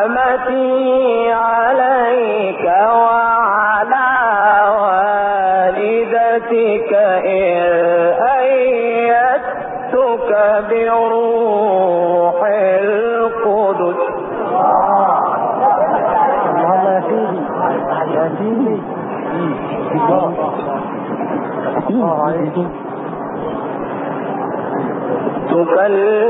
رحمتي عليك وعلى والدتك إذ أيدتك بروح القدس. اللهم يا سيدي يا سيدي. تكلم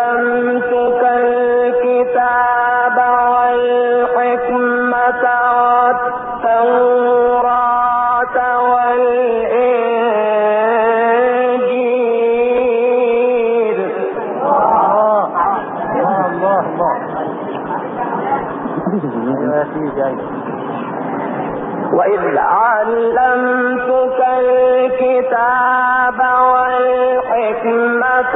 وإذ علمتك الكتاب والحكمة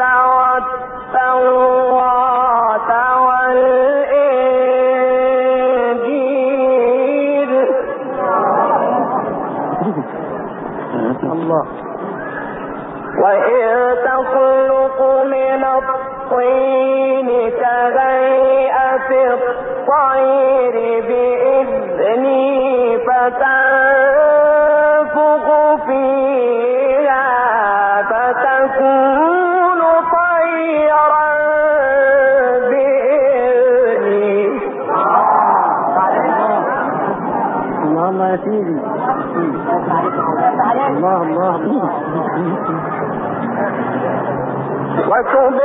so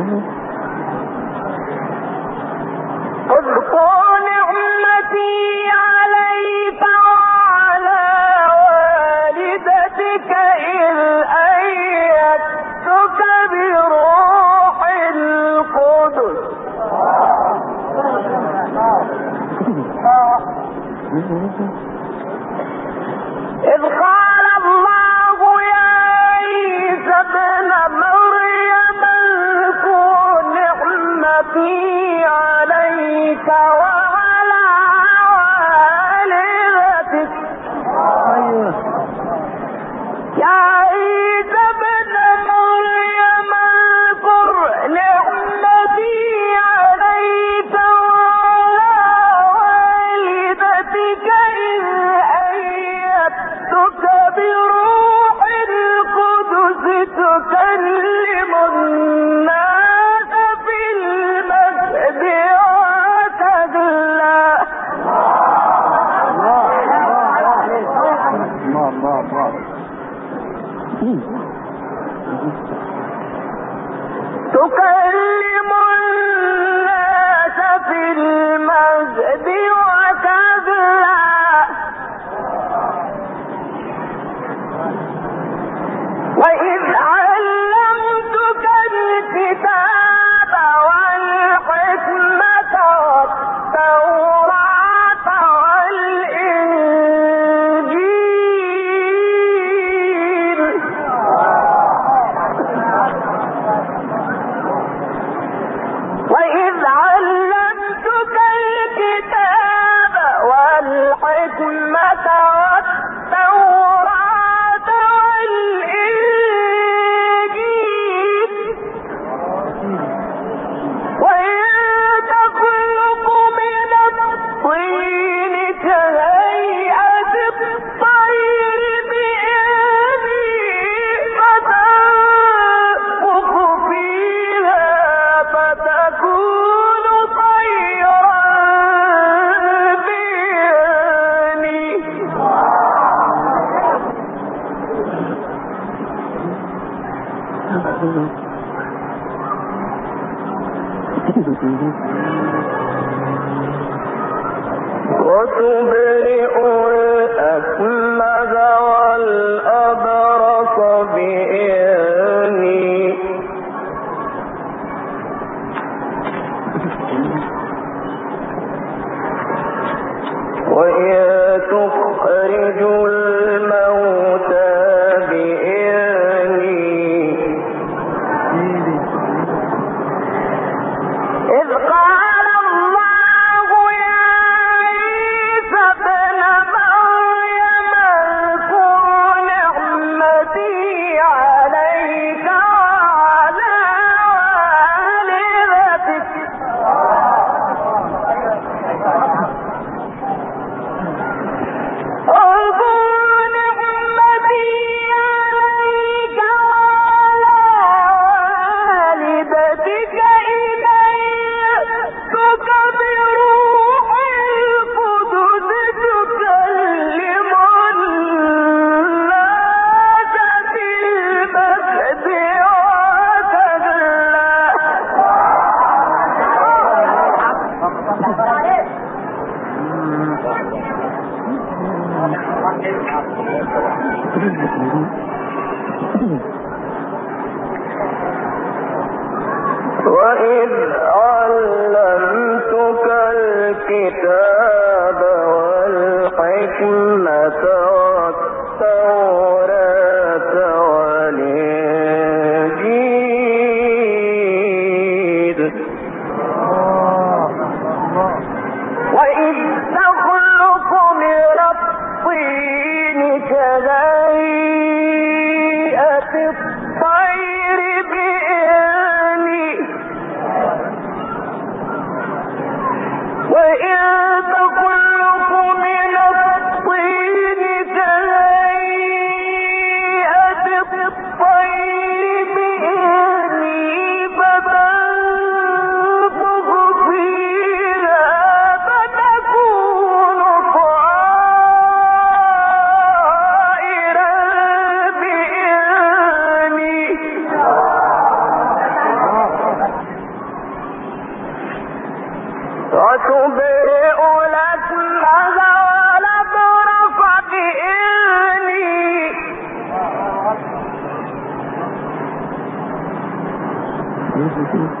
تخرج الموتى وإذ علمتك الكتاب सकती है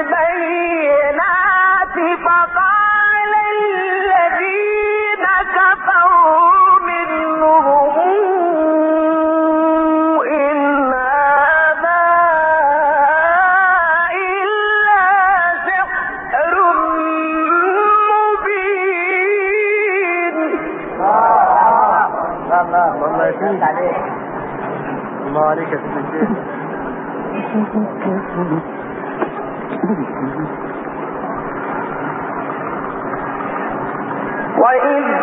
وإذ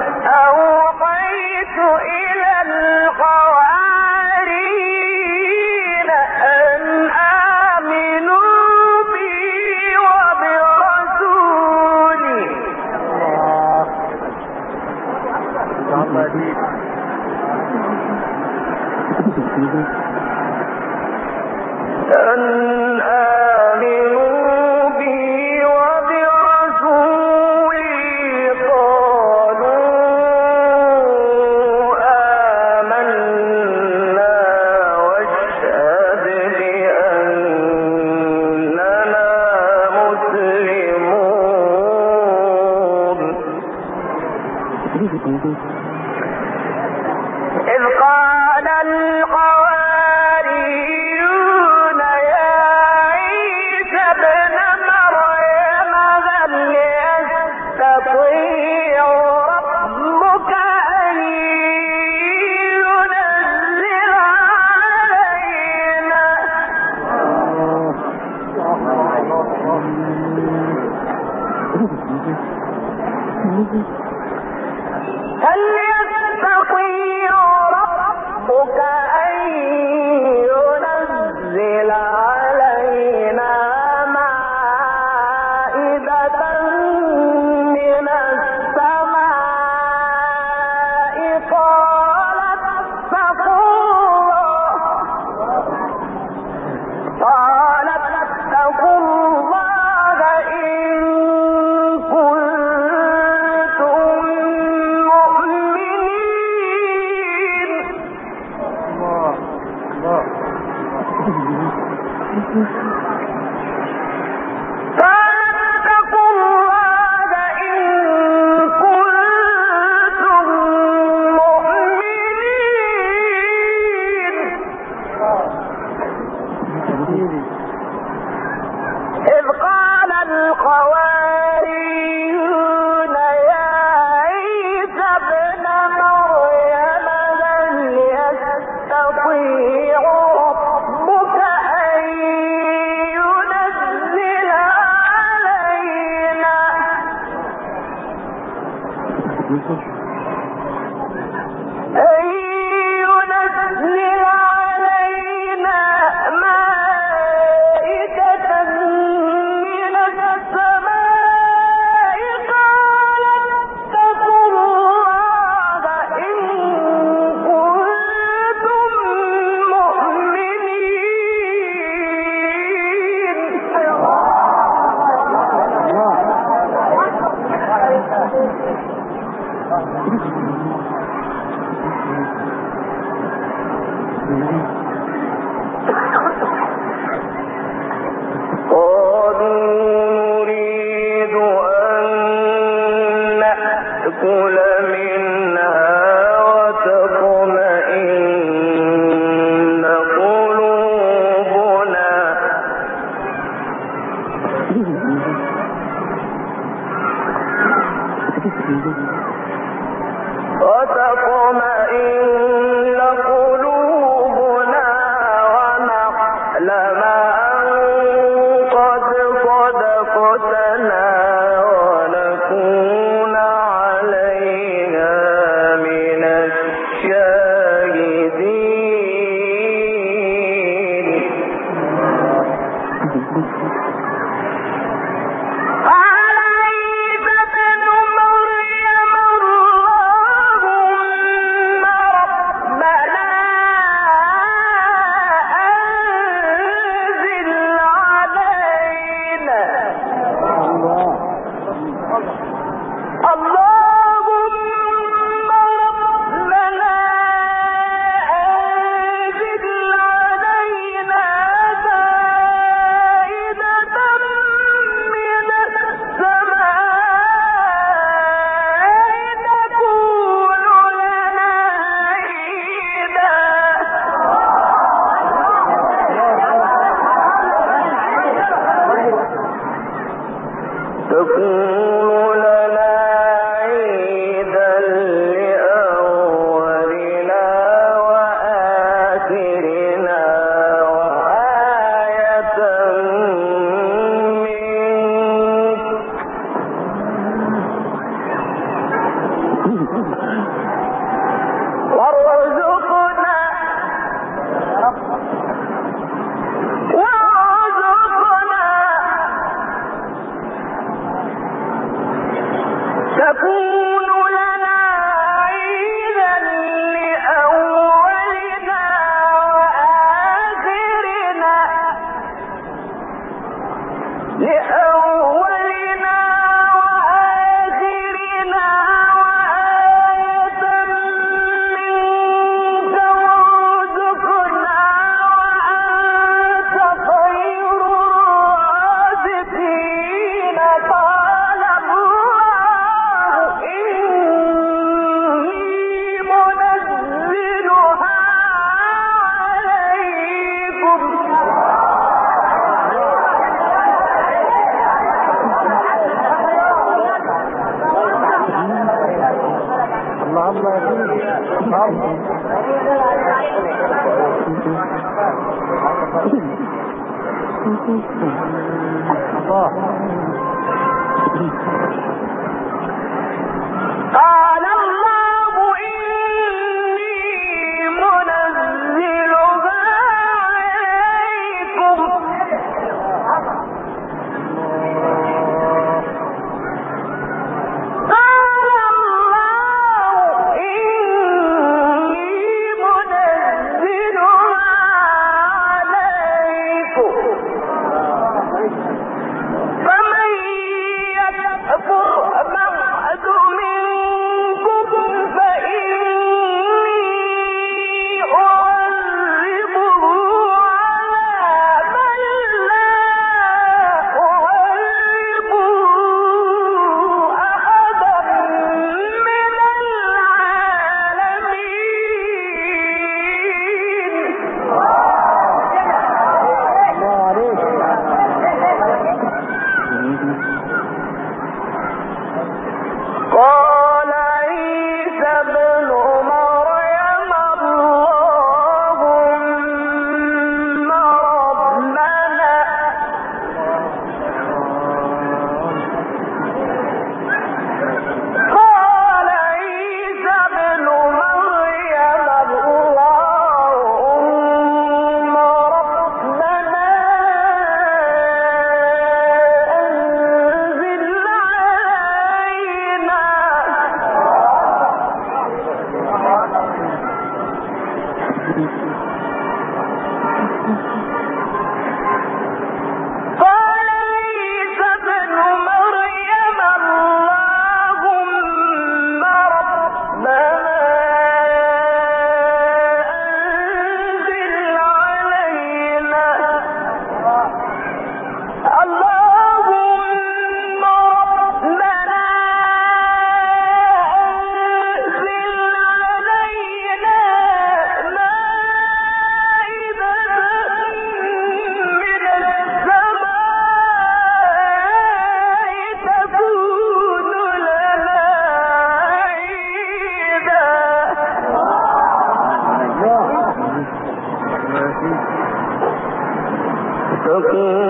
de Cristo. تكون الله تكون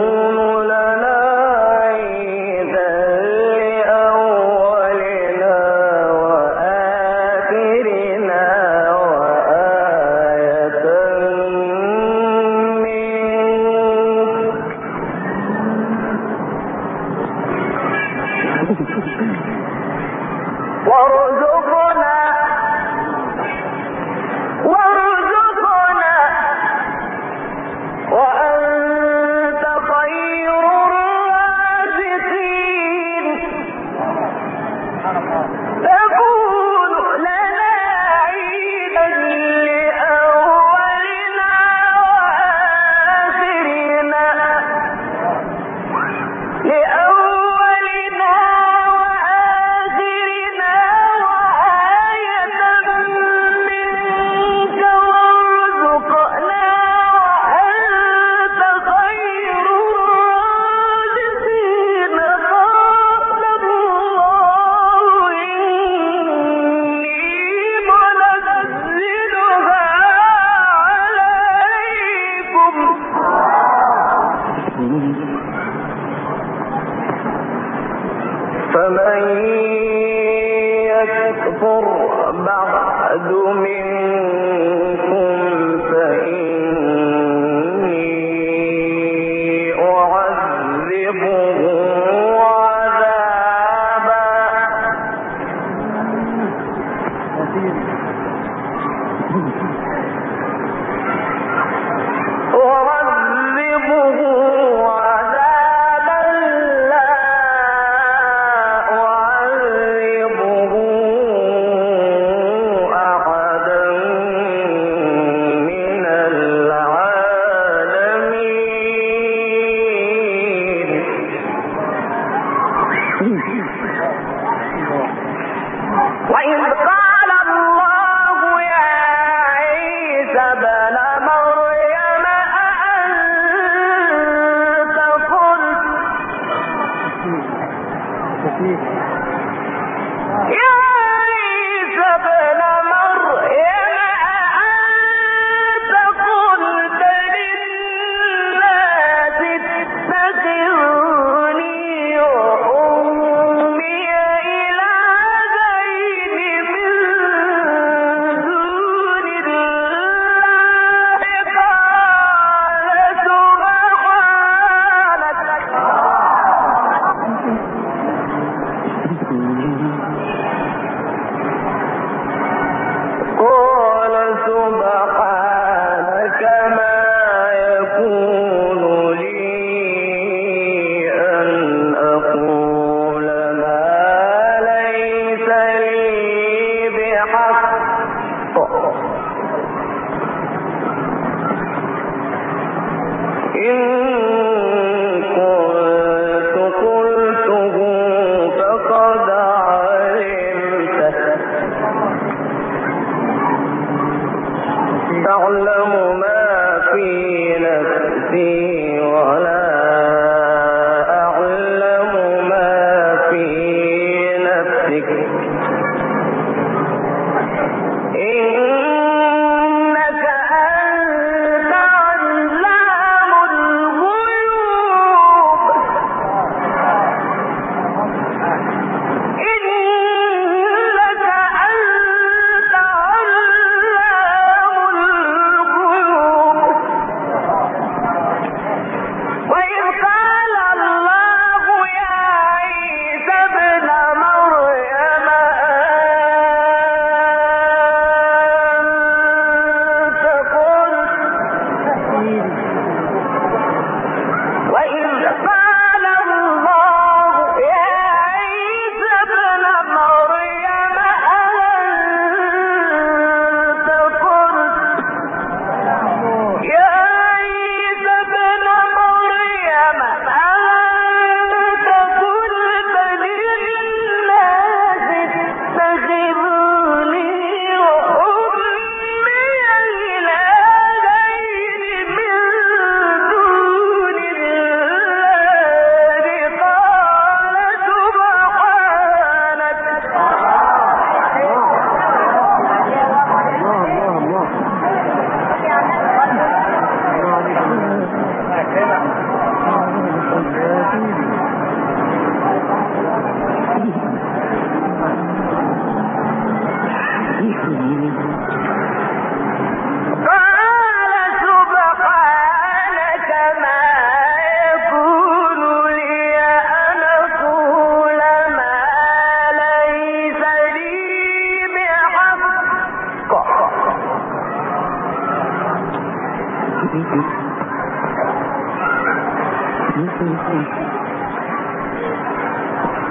قیامت تو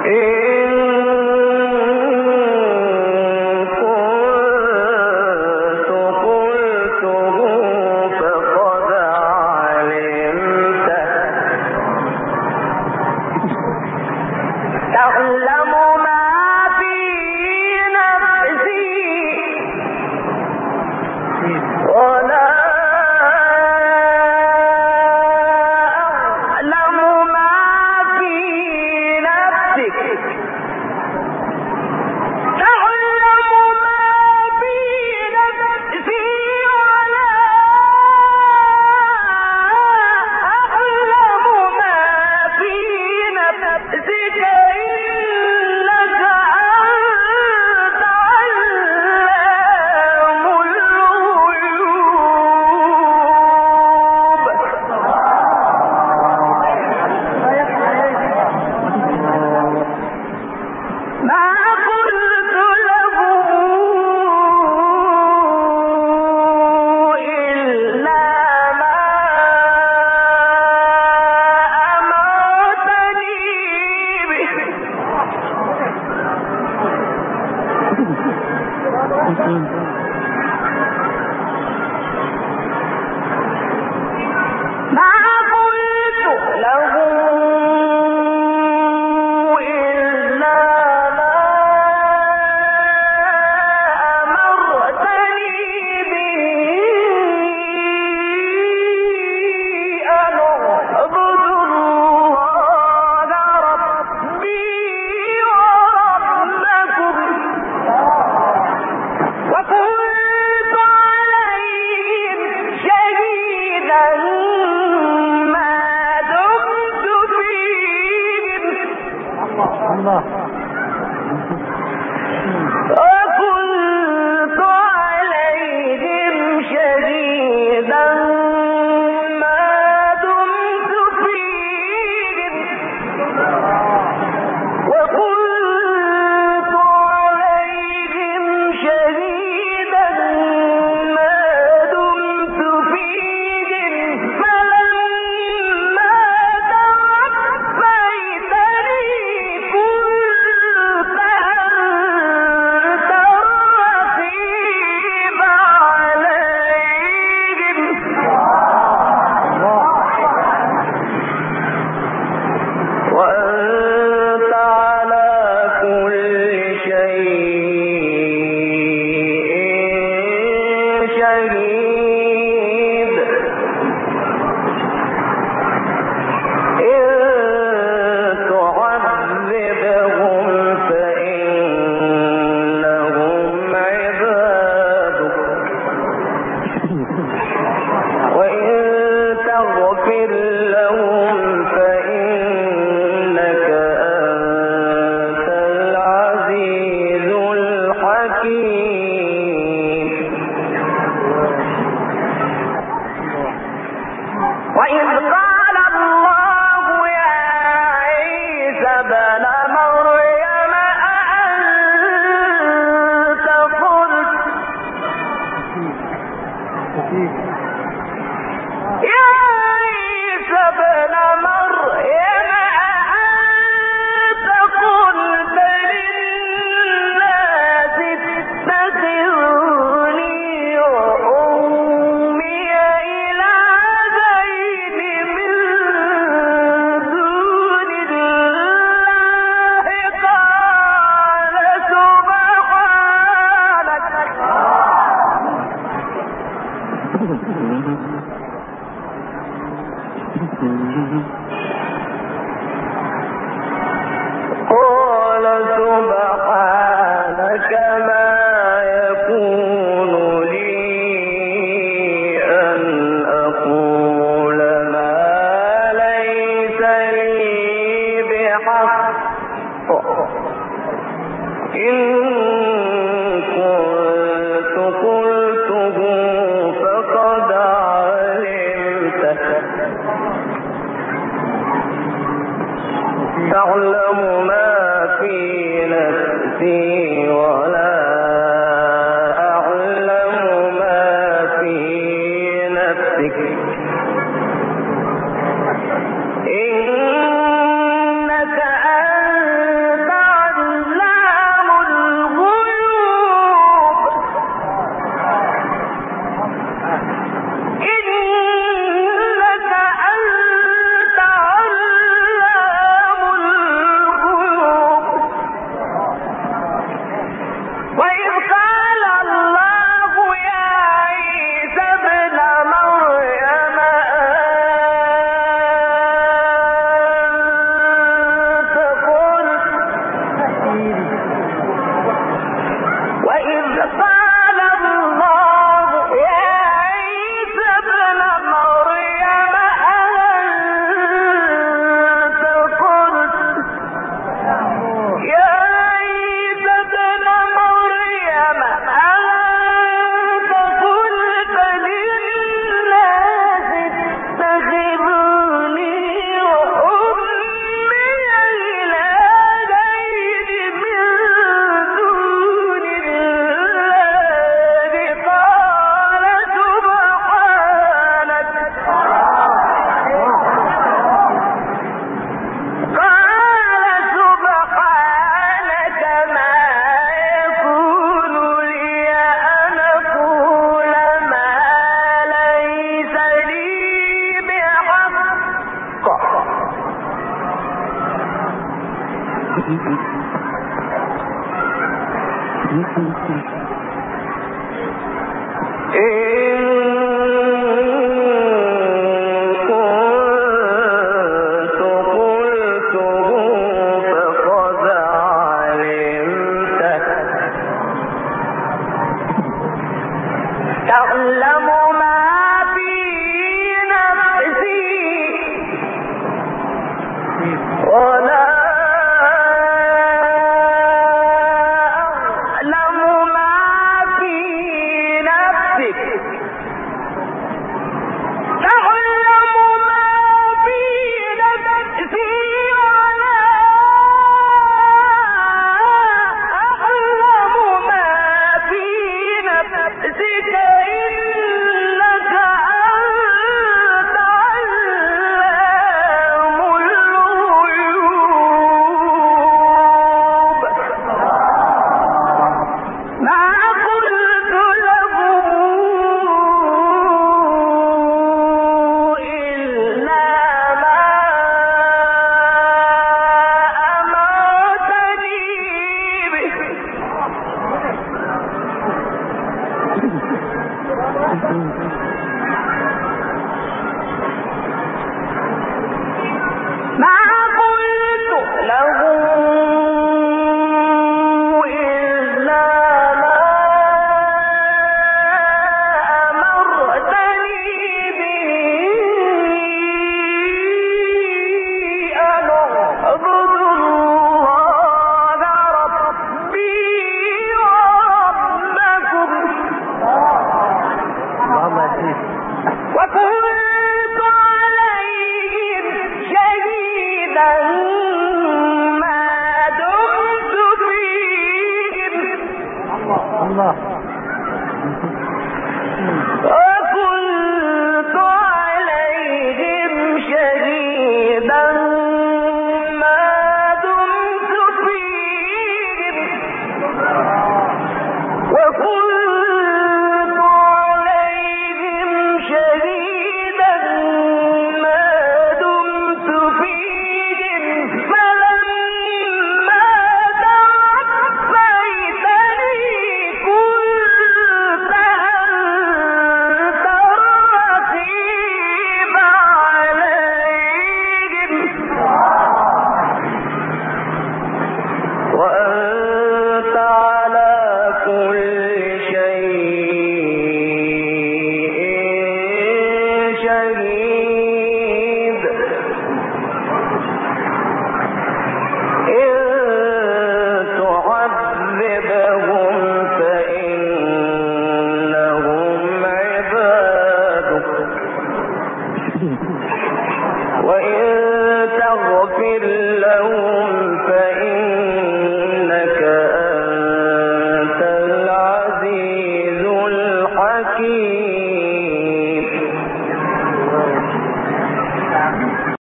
Eh